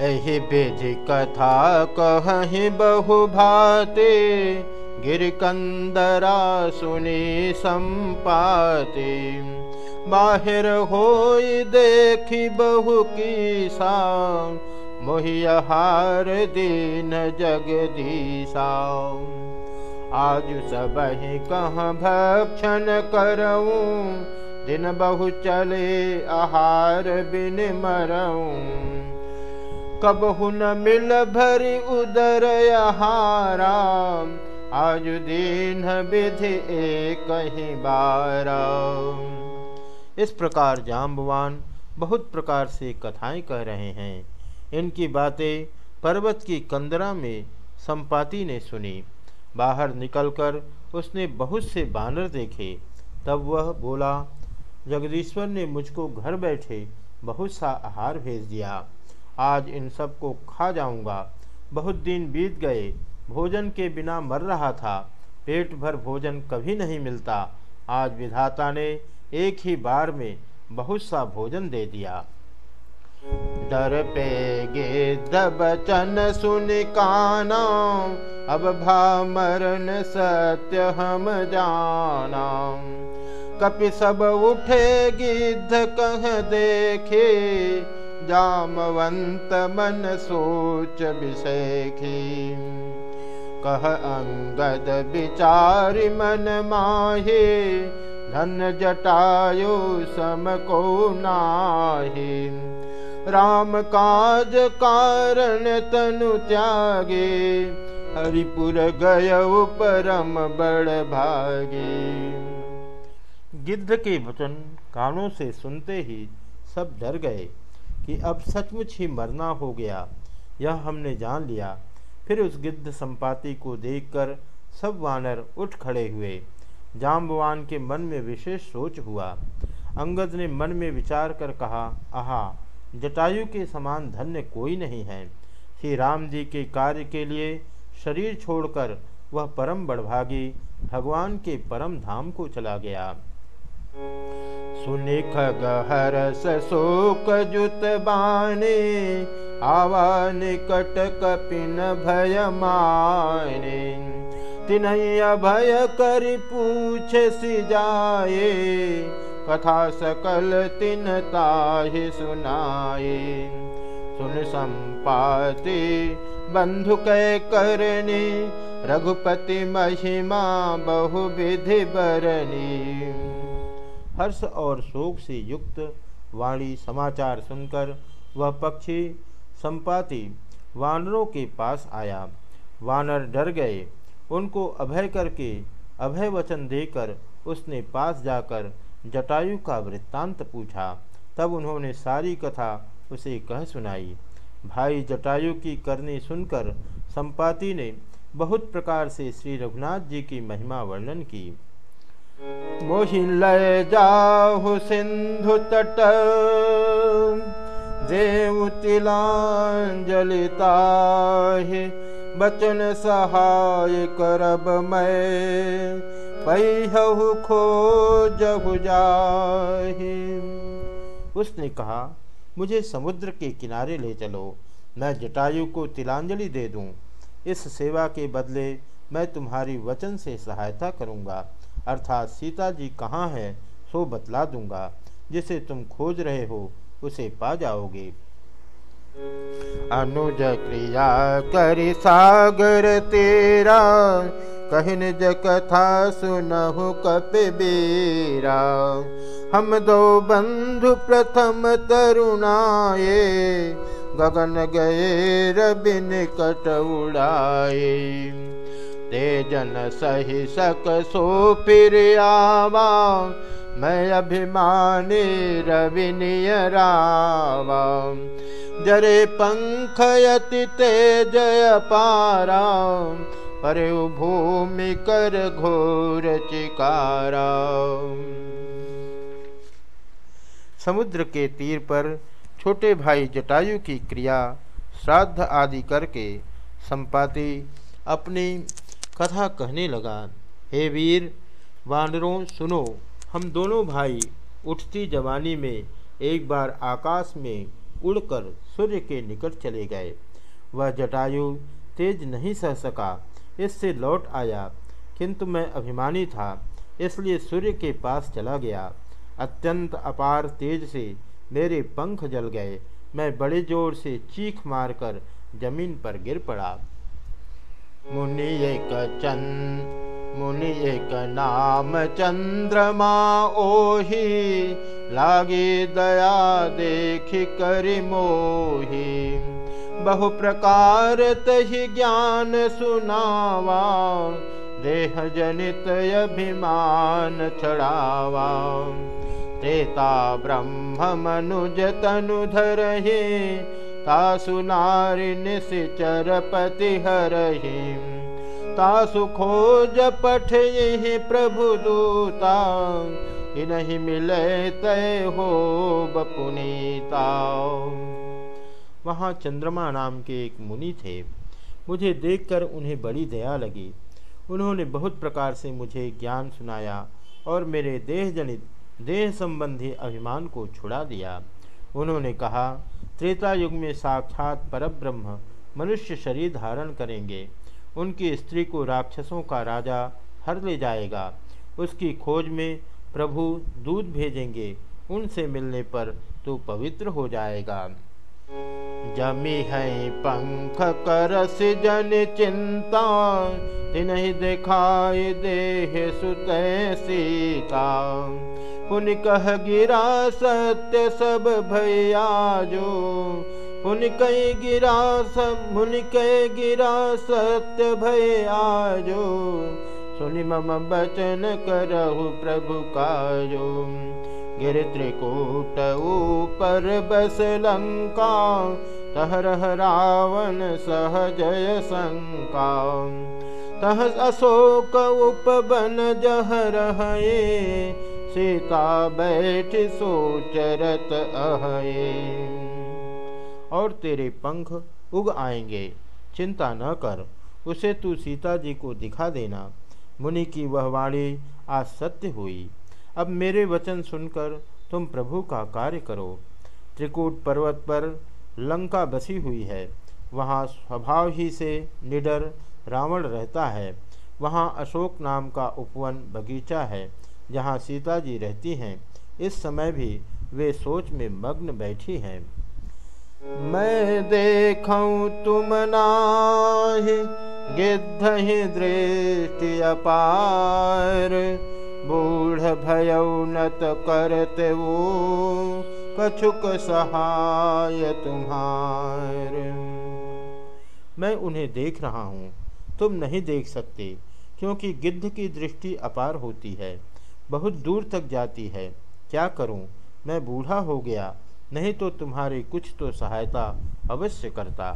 एहि विधि कथा कहीं बहु भाते गिरकंदरा सुनी संपाते बाहिर होई देखी बहु की सा मोहिहार दीन जगदीशा आज सब ही कहाँ भक्षण करऊँ। दिन बहु चले आहार बिन मरऊँ। कबहु न मिल भरी उदर आहारा आज दीन विधि कहीं बारा। इस प्रकार जाम्बवान बहुत प्रकार से कथाएँ कह रहे हैं। इनकी बातें पर्वत की कंदरा में संपाति ने सुनी। बाहर निकलकर उसने बहुत से बानर देखे। तब वह बोला, जगदीश्वर ने मुझको घर बैठे बहुत सा आहार भेज दिया। आज इन सबको खा जाऊँगा। बहुत दिन बीत गए। भोजन के बिना मर रहा था। पेट भर भोजन कभी नहीं मिलता। आज विधाता ने एक ही बार में बहुत सा भोजन दे दिया। डर पे गे बचन सुन काना। अब भा मरण सत्य हम जाना। कपि सब उठे गिद्ध कह देखे। जामवंत मन सोच विषेखी कह अंगद विचार मन माहे, धन जटायो सम को नाही। राम काज कारण तनु त्यागे, हरिपुर गय परम बड़ भागे। गिद्ध के वचन कानों से सुनते ही सब डर गए। कि अब सचमुच ही मरना हो गया। यह हमने जान लिया। फिर उस गिद्ध संपाति को देखकर सब वानर उठ खड़े हुए। जाम्बवान के मन में विशेष सोच हुआ। अंगद ने मन में विचार कर कहा, आहा, जटायु के समान धन्य कोई नहीं है। श्री राम जी के कार्य के लिए शरीर छोड़कर वह परम बड़भागी भगवान के परम धाम को चला गया। सुनिख गहर शोक जुत बाने आवा निकट कपिन भय माने। तिनैया भय कर पूछ सी जाए कथा सकल तिन ताहि सुनाए सुन कै करनी रघुपति महिमा बहु विधि बरनी हर्ष और शोक से युक्त वाणी समाचार सुनकर वह पक्षी संपाति वानरों के पास आया। वानर डर गए। उनको अभय करके अभय वचन देकर उसने पास जाकर जटायु का वृत्तांत पूछा। तब उन्होंने सारी कथा उसे कह सुनाई। भाई जटायु की करनी सुनकर संपाति ने बहुत प्रकार से श्री रघुनाथ जी की महिमा वर्णन की। जाहु सिंधु तट। देव तिलांजलिता बचन सहाय करब मैं। पहिहु खोजहु जाहि। उसने कहा, मुझे समुद्र के किनारे ले चलो, मैं जटायु को तिलांजलि दे दूँ। इस सेवा के बदले मैं तुम्हारी वचन से सहायता करूँगा। अर्थात सीता जी कहाँ है, सो बतला दूँगा। जिसे तुम खोज रहे हो, उसे पा जाओगे। अनुज क्रिया करि सागर तेरा कही निज कथा सुनहु कपिबीरा हम दो बंधु प्रथम तरुणाए, गगन गए रबिन निकट उड़ाए। तेजन सही सक सो फिर आवा। मैं अभिमानी रवि नियरावा। जरे पंखयति तेजय पारा पर भूमि कर घोर चिकारा। समुद्र के तीर पर छोटे भाई जटायु की क्रिया, श्राद्ध आदि करके, संपाति अपनी कथा कहने लगा, हे वीर, वानरों, सुनो, हम दोनों भाई उठती जवानी में एक बार आकाश में उड़कर सूर्य के निकट चले गए। वह जटायु तेज नहीं सह सका, इससे लौट आया, किंतु मैं अभिमानी था, इसलिए सूर्य के पास चला गया। अत्यंत अपार तेज से मेरे पंख जल गए, मैं बड़े ज़ोर से चीख मारकर ज़मीन पर गिर पड़ा। मुनि एक चंद मुनि एक नाम चंद्रमा ओही लागे दया देख कर मोही। बहु प्रकार तही ज्ञान सुनावा देह जनित अभिमान छड़ावा ब्रह्म मनुज तनु धरहि तासु नारि निशिचर पति हरहि तासु खोज पठ यही प्रभु दूता। इन्हीं मिले तय हो बपुनीता। वहाँ चंद्रमा नाम के एक मुनि थे। मुझे देखकर उन्हें बड़ी दया लगी। उन्होंने बहुत प्रकार से मुझे ज्ञान सुनाया और मेरे देह जनित देह संबंधी अभिमान को छुड़ा दिया। उन्होंने कहा, त्रेता युग में साक्षात परब्रह्म मनुष्य शरीर धारण करेंगे। उनकी स्त्री को राक्षसों का राजा हर ले जाएगा। उसकी खोज में प्रभु दूध भेजेंगे। उनसे मिलने पर तो पवित्र हो जाएगा। जमी है पंख जन चिंता तिन दिखाई देह सुत सीता। पुन कह गिरा सत्य सब भैया जो। पुन कई गिरा सब मुन कह गिरा सत्य भैया जो। सुनि मम बचन करहु प्रभु काजो। गिर त्रिकूट ऊपर बस लंका तहरह रावण सहजय शंका। तह अशोक उपबन जहर सीता बैठ सोचरत अहे। और तेरे पंख उग आएँगे, चिंता न कर, उसे तू सीता जी को दिखा देना। मुनि की वह वाणी आज सत्य हुई। अब मेरे वचन सुनकर तुम प्रभु का कार्य करो। त्रिकूट पर्वत पर लंका बसी हुई है। वहाँ स्वभाव ही से निडर रावण रहता है। वहाँ अशोक नाम का उपवन बगीचा है। जहाँ सीता जी रहती हैं इस समय भी वे सोच में मग्न बैठी हैं। मैं देखूँ तुम नाही गिद्ध ही दृष्टि अपार। बूढ़ भयौनत करते वो कछुक सहाय तुम्हार। मैं उन्हें देख रहा हूँ। तुम नहीं देख सकते क्योंकि गिद्ध की दृष्टि अपार होती है। बहुत दूर तक जाती है। क्या करूँ? मैं बूढ़ा हो गया, नहीं तो तुम्हारी कुछ तो सहायता अवश्य करता।